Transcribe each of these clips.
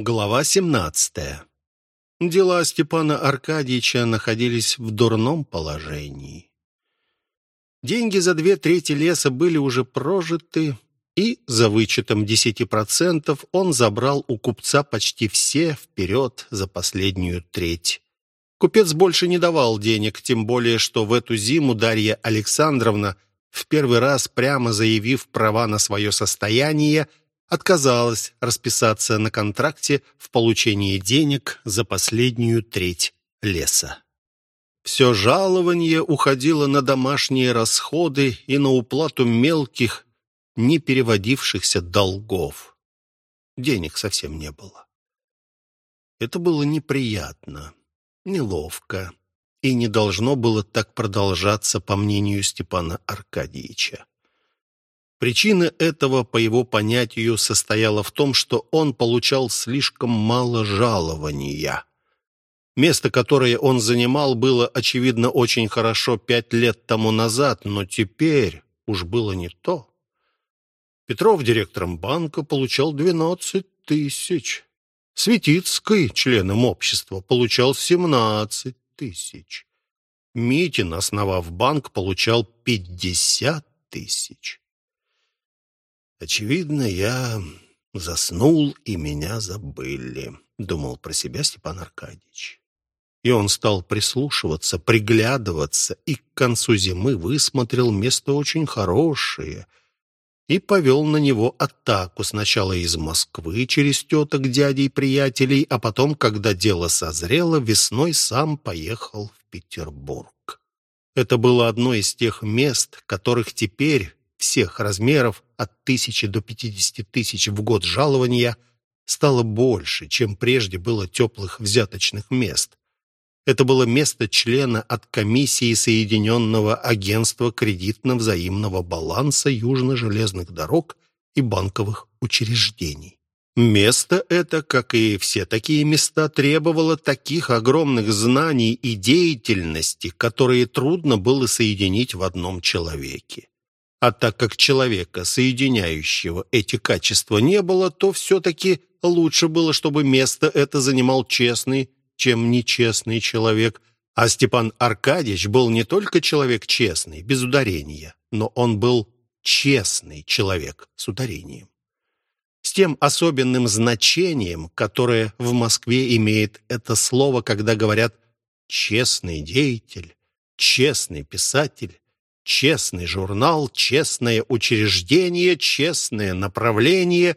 Глава 17. Дела Степана Аркадьевича находились в дурном положении. Деньги за две трети леса были уже прожиты, и за вычетом 10% он забрал у купца почти все вперед за последнюю треть. Купец больше не давал денег, тем более, что в эту зиму Дарья Александровна, в первый раз прямо заявив права на свое состояние, отказалась расписаться на контракте в получении денег за последнюю треть леса. Все жалование уходило на домашние расходы и на уплату мелких, не переводившихся долгов. Денег совсем не было. Это было неприятно, неловко и не должно было так продолжаться, по мнению Степана Аркадьевича. Причина этого, по его понятию, состояла в том, что он получал слишком мало жалования. Место, которое он занимал, было, очевидно, очень хорошо пять лет тому назад, но теперь уж было не то. Петров директором банка получал 12 тысяч. Светицкий, членом общества, получал 17 тысяч. Митин, основав банк, получал 50 тысяч. Очевидно, я заснул, и меня забыли, думал про себя Степан Аркадьевич. И он стал прислушиваться, приглядываться, и к концу зимы высмотрел место очень хорошее и повел на него атаку сначала из Москвы через теток, дядей, приятелей, а потом, когда дело созрело, весной сам поехал в Петербург. Это было одно из тех мест, которых теперь всех размеров от тысячи до пятидесяти тысяч в год жалования стало больше, чем прежде было теплых взяточных мест. Это было место члена от комиссии Соединенного агентства кредитно-взаимного баланса южно-железных дорог и банковых учреждений. Место это, как и все такие места, требовало таких огромных знаний и деятельности, которые трудно было соединить в одном человеке. А так как человека, соединяющего эти качества, не было, то все-таки лучше было, чтобы место это занимал честный, чем нечестный человек. А Степан Аркадьевич был не только человек честный, без ударения, но он был честный человек с ударением. С тем особенным значением, которое в Москве имеет это слово, когда говорят «честный деятель», «честный писатель», честный журнал, честное учреждение, честное направление,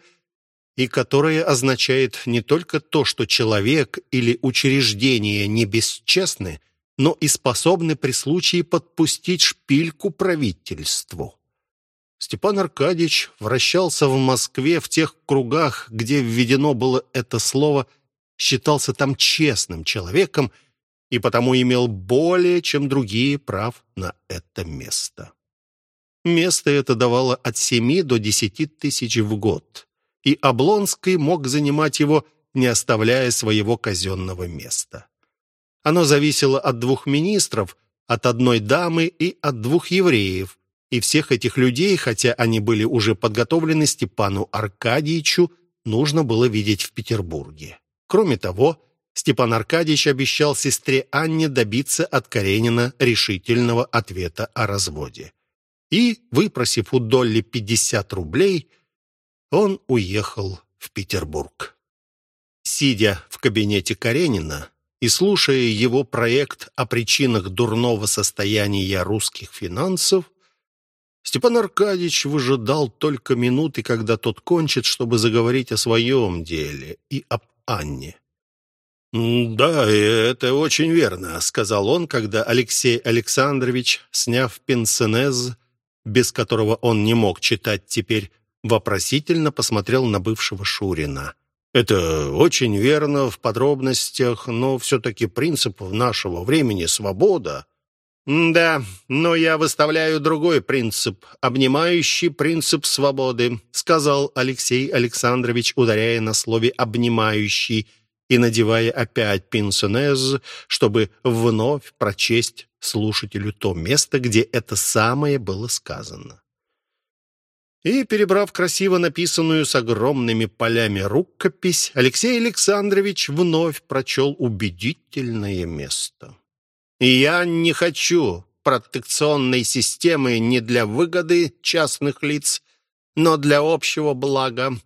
и которое означает не только то, что человек или учреждение не бесчестны, но и способны при случае подпустить шпильку правительству. Степан Аркадьевич вращался в Москве в тех кругах, где введено было это слово, считался там честным человеком и потому имел более, чем другие, прав на это место. Место это давало от семи до десяти тысяч в год, и Облонский мог занимать его, не оставляя своего казенного места. Оно зависело от двух министров, от одной дамы и от двух евреев, и всех этих людей, хотя они были уже подготовлены Степану Аркадьевичу, нужно было видеть в Петербурге. Кроме того, Степан Аркадьевич обещал сестре Анне добиться от Каренина решительного ответа о разводе. И, выпросив у Долли 50 рублей, он уехал в Петербург. Сидя в кабинете Каренина и слушая его проект о причинах дурного состояния русских финансов, Степан Аркадьевич выжидал только минуты, когда тот кончит, чтобы заговорить о своем деле и об Анне. «Да, это очень верно», — сказал он, когда Алексей Александрович, сняв пенсенез, без которого он не мог читать теперь, вопросительно посмотрел на бывшего Шурина. «Это очень верно в подробностях, но все-таки принцип нашего времени — свобода». «Да, но я выставляю другой принцип, обнимающий принцип свободы», сказал Алексей Александрович, ударяя на слове «обнимающий», и надевая опять пинсонез, чтобы вновь прочесть слушателю то место, где это самое было сказано. И, перебрав красиво написанную с огромными полями рукопись, Алексей Александрович вновь прочел убедительное место. «И я не хочу протекционной системы не для выгоды частных лиц, но для общего блага.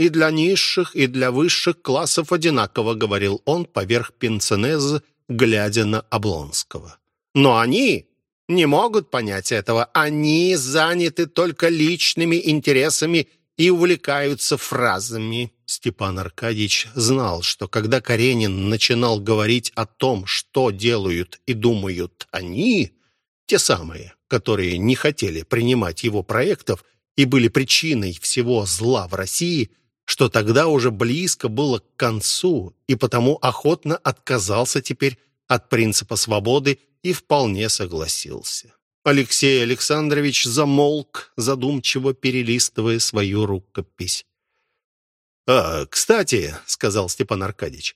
И для низших, и для высших классов одинаково», — говорил он поверх пенсенеза, глядя на Облонского. «Но они не могут понять этого. Они заняты только личными интересами и увлекаются фразами». Степан Аркадьевич знал, что когда Каренин начинал говорить о том, что делают и думают они, те самые, которые не хотели принимать его проектов и были причиной всего зла в России, что тогда уже близко было к концу и потому охотно отказался теперь от принципа свободы и вполне согласился. Алексей Александрович замолк, задумчиво перелистывая свою рукопись. «А, кстати», — сказал Степан Аркадьевич,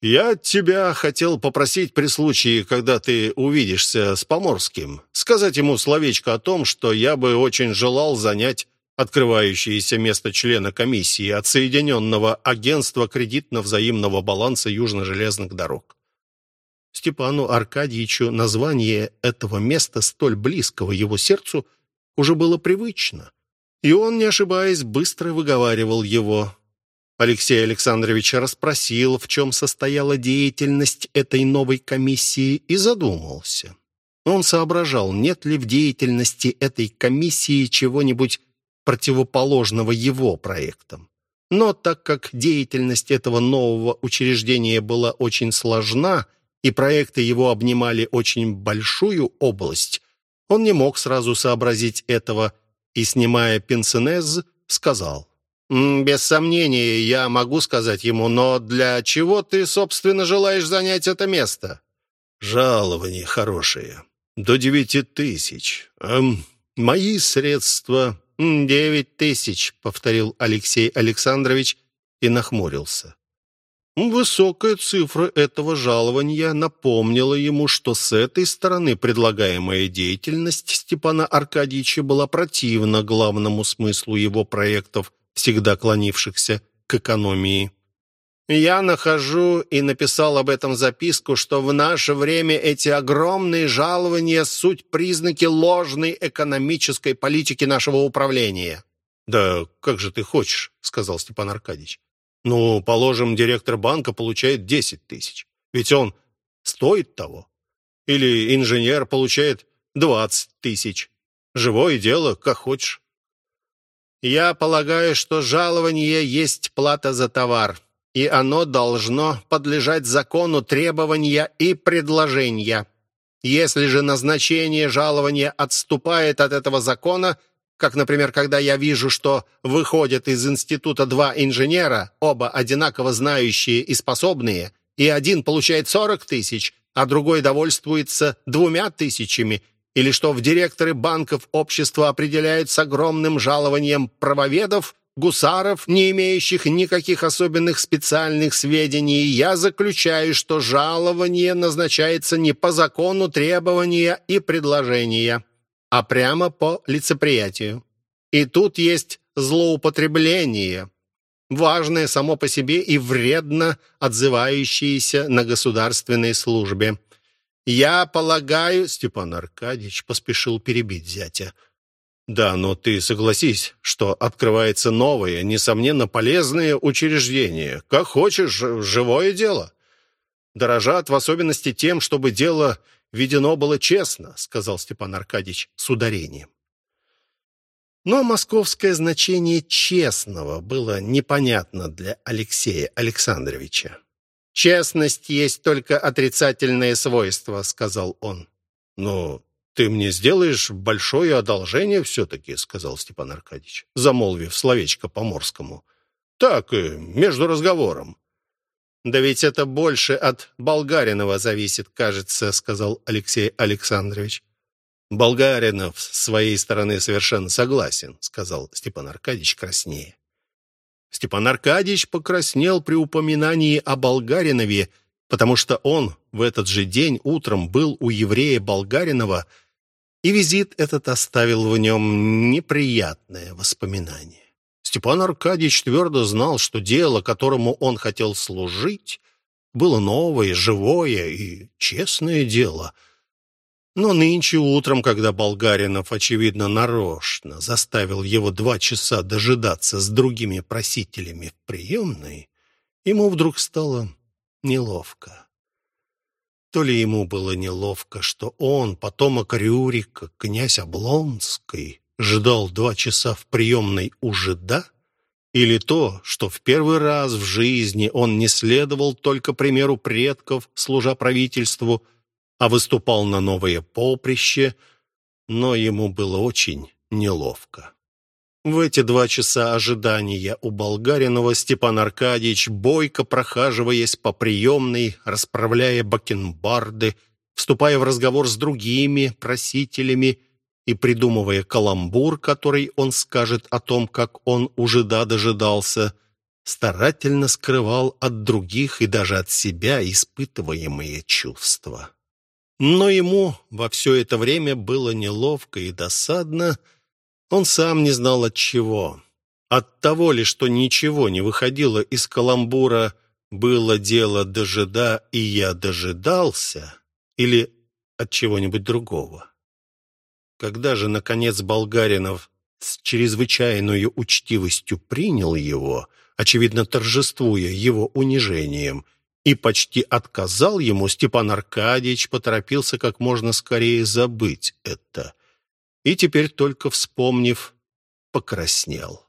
«я тебя хотел попросить при случае, когда ты увидишься с Поморским, сказать ему словечко о том, что я бы очень желал занять открывающееся место члена комиссии от Соединенного агентства кредитно-взаимного баланса южно-железных дорог. Степану Аркадьевичу название этого места, столь близкого его сердцу, уже было привычно, и он, не ошибаясь, быстро выговаривал его. Алексей Александрович расспросил, в чем состояла деятельность этой новой комиссии, и задумался. Он соображал, нет ли в деятельности этой комиссии чего-нибудь противоположного его проектам. Но так как деятельность этого нового учреждения была очень сложна и проекты его обнимали очень большую область, он не мог сразу сообразить этого и, снимая пенсенез, сказал, «Без сомнения, я могу сказать ему, но для чего ты, собственно, желаешь занять это место?» «Жалование хорошее. До девяти тысяч. Эм, мои средства...» «Девять тысяч», — повторил Алексей Александрович и нахмурился. Высокая цифра этого жалования напомнила ему, что с этой стороны предлагаемая деятельность Степана Аркадьевича была противна главному смыслу его проектов, всегда клонившихся к экономии. Я нахожу и написал об этом записку, что в наше время эти огромные жалования – суть признаки ложной экономической политики нашего управления. «Да как же ты хочешь», – сказал Степан Аркадьевич. Ну, положим, директор банка получает 10 тысяч. Ведь он стоит того. Или инженер получает 20 тысяч. Живое дело, как хочешь. Я полагаю, что жалование есть плата за товар, и оно должно подлежать закону требования и предложения. Если же назначение жалования отступает от этого закона – как, например, когда я вижу, что выходят из института два инженера, оба одинаково знающие и способные, и один получает 40 тысяч, а другой довольствуется двумя тысячами, или что в директоры банков общество определяют с огромным жалованием правоведов, гусаров, не имеющих никаких особенных специальных сведений, я заключаю, что жалование назначается не по закону требования и предложения а прямо по лицеприятию. И тут есть злоупотребление, важное само по себе и вредно отзывающееся на государственной службе. Я полагаю, Степан Аркадьевич поспешил перебить зятя. Да, но ты согласись, что открывается новое, несомненно, полезное учреждение. Как хочешь, живое дело. Дорожат в особенности тем, чтобы дело Ведено было честно», — сказал Степан Аркадьевич с ударением. Но московское значение «честного» было непонятно для Алексея Александровича. «Честность есть только отрицательное свойство», — сказал он. «Ну, ты мне сделаешь большое одолжение все-таки», — сказал Степан Аркадьевич, замолвив словечко по-морскому. «Так, между разговором. «Да ведь это больше от Болгаринова зависит, кажется», сказал Алексей Александрович. «Болгаринов с своей стороны совершенно согласен», сказал Степан Аркадьевич краснее. Степан Аркадьевич покраснел при упоминании о Болгаринове, потому что он в этот же день утром был у еврея Болгаринова И визит этот оставил в нем неприятное воспоминание. Степан Аркадьевич твердо знал, что дело, которому он хотел служить, было новое, живое и честное дело. Но нынче утром, когда Болгаринов, очевидно, нарочно заставил его два часа дожидаться с другими просителями в приемной, ему вдруг стало неловко. То ли ему было неловко, что он, потомок Рюрика, князь Облонский, ждал два часа в приемной у жида, или то, что в первый раз в жизни он не следовал только примеру предков, служа правительству, а выступал на новое поприще, но ему было очень неловко. В эти два часа ожидания у Болгаринова Степан Аркадьевич, бойко прохаживаясь по приемной, расправляя бакенбарды, вступая в разговор с другими просителями, и придумывая каламбур, который он скажет о том, как он уже да дожидался, старательно скрывал от других и даже от себя испытываемые чувства. Но ему во все это время было неловко и досадно, он сам не знал от чего. От того ли, что ничего не выходило из каламбура «было дело дожида, и я дожидался», или от чего-нибудь другого. Когда же, наконец, Болгаринов с чрезвычайной учтивостью принял его, очевидно, торжествуя его унижением, и почти отказал ему, Степан Аркадьевич поторопился как можно скорее забыть это. И теперь только вспомнив, покраснел.